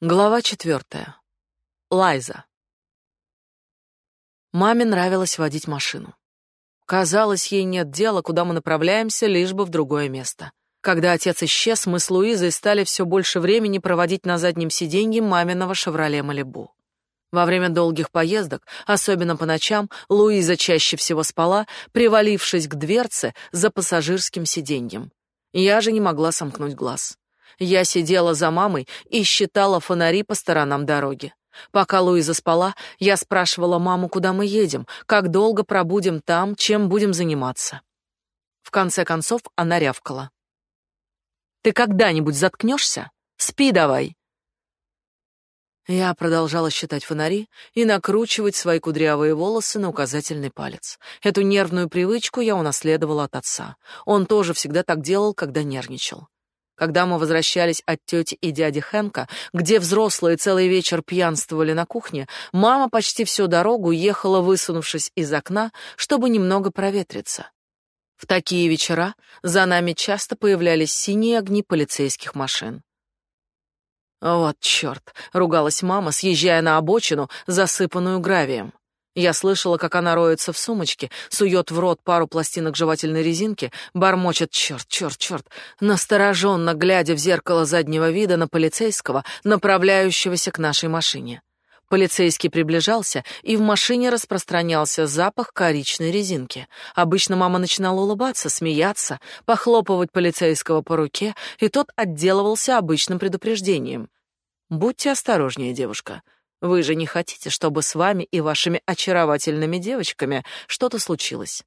Глава четвертая. Лайза. Маме нравилось водить машину. Казалось, ей нет дела, куда мы направляемся, лишь бы в другое место. Когда отец исчез, мы с Луизой стали все больше времени проводить на заднем сиденье маминого «Шевроле Малибу». Во время долгих поездок, особенно по ночам, Луиза чаще всего спала, привалившись к дверце за пассажирским сиденьем. Я же не могла сомкнуть глаз. Я сидела за мамой и считала фонари по сторонам дороги. Пока Луиза спала, я спрашивала маму, куда мы едем, как долго пробудем там, чем будем заниматься. В конце концов она рявкала. «Ты когда-нибудь заткнешься? Спи давай!» Я продолжала считать фонари и накручивать свои кудрявые волосы на указательный палец. Эту нервную привычку я унаследовала от отца. Он тоже всегда так делал, когда нервничал. Когда мы возвращались от тети и дяди Хэнка, где взрослые целый вечер пьянствовали на кухне, мама почти всю дорогу ехала, высунувшись из окна, чтобы немного проветриться. В такие вечера за нами часто появлялись синие огни полицейских машин. «Вот чёрт!» — ругалась мама, съезжая на обочину, засыпанную гравием. Я слышала, как она роется в сумочке, сует в рот пару пластинок жевательной резинки, бормочет «черт, черт, черт», настороженно глядя в зеркало заднего вида на полицейского, направляющегося к нашей машине. Полицейский приближался, и в машине распространялся запах коричной резинки. Обычно мама начинала улыбаться, смеяться, похлопывать полицейского по руке, и тот отделывался обычным предупреждением. «Будьте осторожнее, девушка. Вы же не хотите, чтобы с вами и вашими очаровательными девочками что-то случилось?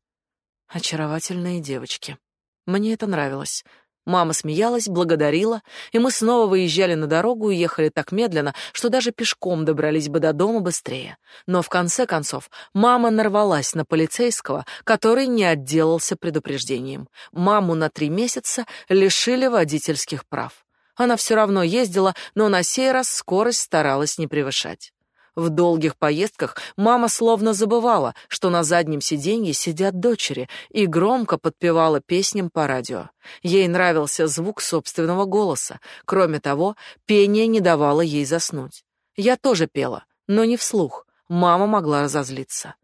Очаровательные девочки. Мне это нравилось. Мама смеялась, благодарила, и мы снова выезжали на дорогу и ехали так медленно, что даже пешком добрались бы до дома быстрее. Но в конце концов мама нарвалась на полицейского, который не отделался предупреждением. Маму на три месяца лишили водительских прав. Она все равно ездила, но на сей раз скорость старалась не превышать. В долгих поездках мама словно забывала, что на заднем сиденье сидят дочери, и громко подпевала песням по радио. Ей нравился звук собственного голоса. Кроме того, пение не давало ей заснуть. Я тоже пела, но не вслух. Мама могла разозлиться.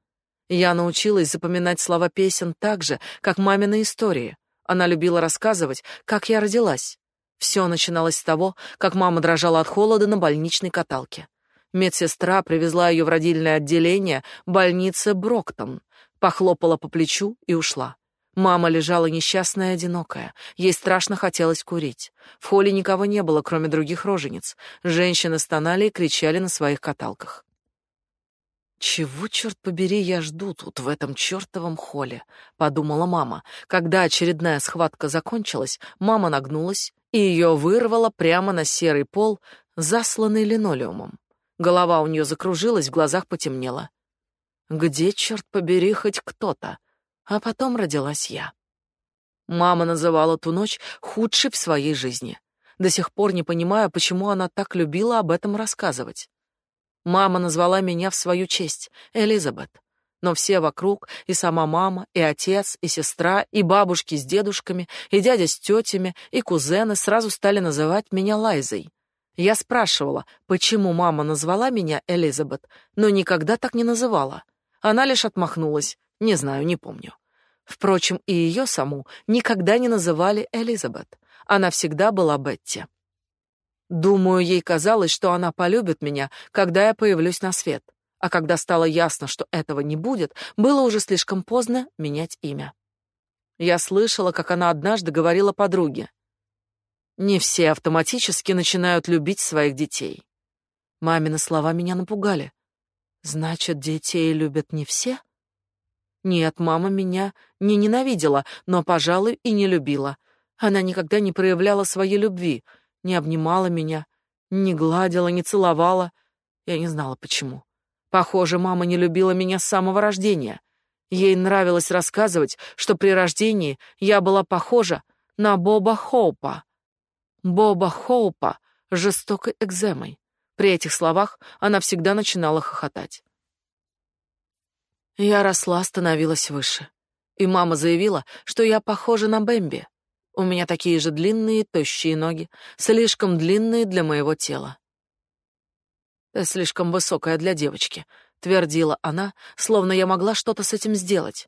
Я научилась запоминать слова песен так же, как мамины истории. Она любила рассказывать, как я родилась. Все начиналось с того, как мама дрожала от холода на больничной каталке. Медсестра привезла ее в родильное отделение больницы Броктон, похлопала по плечу и ушла. Мама лежала несчастная и одинокая. Ей страшно хотелось курить. В холле никого не было, кроме других рожениц. Женщины стонали и кричали на своих каталках. «Чего, черт побери, я жду тут, в этом чертовом холле?» — подумала мама. Когда очередная схватка закончилась, мама нагнулась и ее вырвало прямо на серый пол, засланный линолеумом. Голова у нее закружилась, в глазах потемнело. Где, черт побери, хоть кто-то? А потом родилась я. Мама называла ту ночь худшей в своей жизни. До сих пор не понимаю, почему она так любила об этом рассказывать. Мама назвала меня в свою честь Элизабет но все вокруг, и сама мама, и отец, и сестра, и бабушки с дедушками, и дядя с тетями, и кузены сразу стали называть меня Лайзой. Я спрашивала, почему мама назвала меня Элизабет, но никогда так не называла. Она лишь отмахнулась, не знаю, не помню. Впрочем, и ее саму никогда не называли Элизабет. Она всегда была Бетти. Думаю, ей казалось, что она полюбит меня, когда я появлюсь на свет. А когда стало ясно, что этого не будет, было уже слишком поздно менять имя. Я слышала, как она однажды говорила подруге. Не все автоматически начинают любить своих детей. Мамины слова меня напугали. Значит, детей любят не все? Нет, мама меня не ненавидела, но, пожалуй, и не любила. Она никогда не проявляла своей любви, не обнимала меня, не гладила, не целовала. Я не знала почему. Похоже, мама не любила меня с самого рождения. Ей нравилось рассказывать, что при рождении я была похожа на Боба Хоупа. Боба Хоупа жестокой экземой. При этих словах она всегда начинала хохотать. Я росла, становилась выше. И мама заявила, что я похожа на Бэмби. У меня такие же длинные, тощие ноги, слишком длинные для моего тела. Слишком высокая для девочки, твердила она, словно я могла что-то с этим сделать.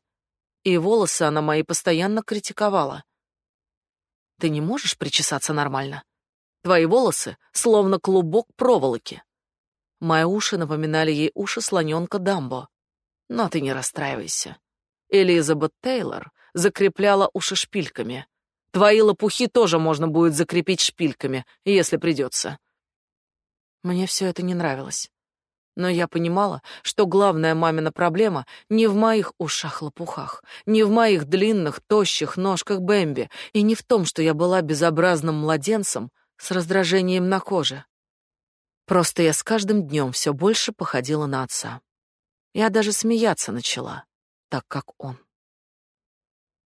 И волосы она мои постоянно критиковала. Ты не можешь причесаться нормально. Твои волосы словно клубок проволоки. Мои уши напоминали ей уши слоненка Дамбо. Но ты не расстраивайся. Элизабет Тейлор закрепляла уши шпильками. Твои лопухи тоже можно будет закрепить шпильками, если придется. Мне все это не нравилось. Но я понимала, что главная мамина проблема не в моих ушах-лопухах, не в моих длинных, тощих ножках Бэмби, и не в том, что я была безобразным младенцем с раздражением на коже. Просто я с каждым днем все больше походила на отца. Я даже смеяться начала, так как он.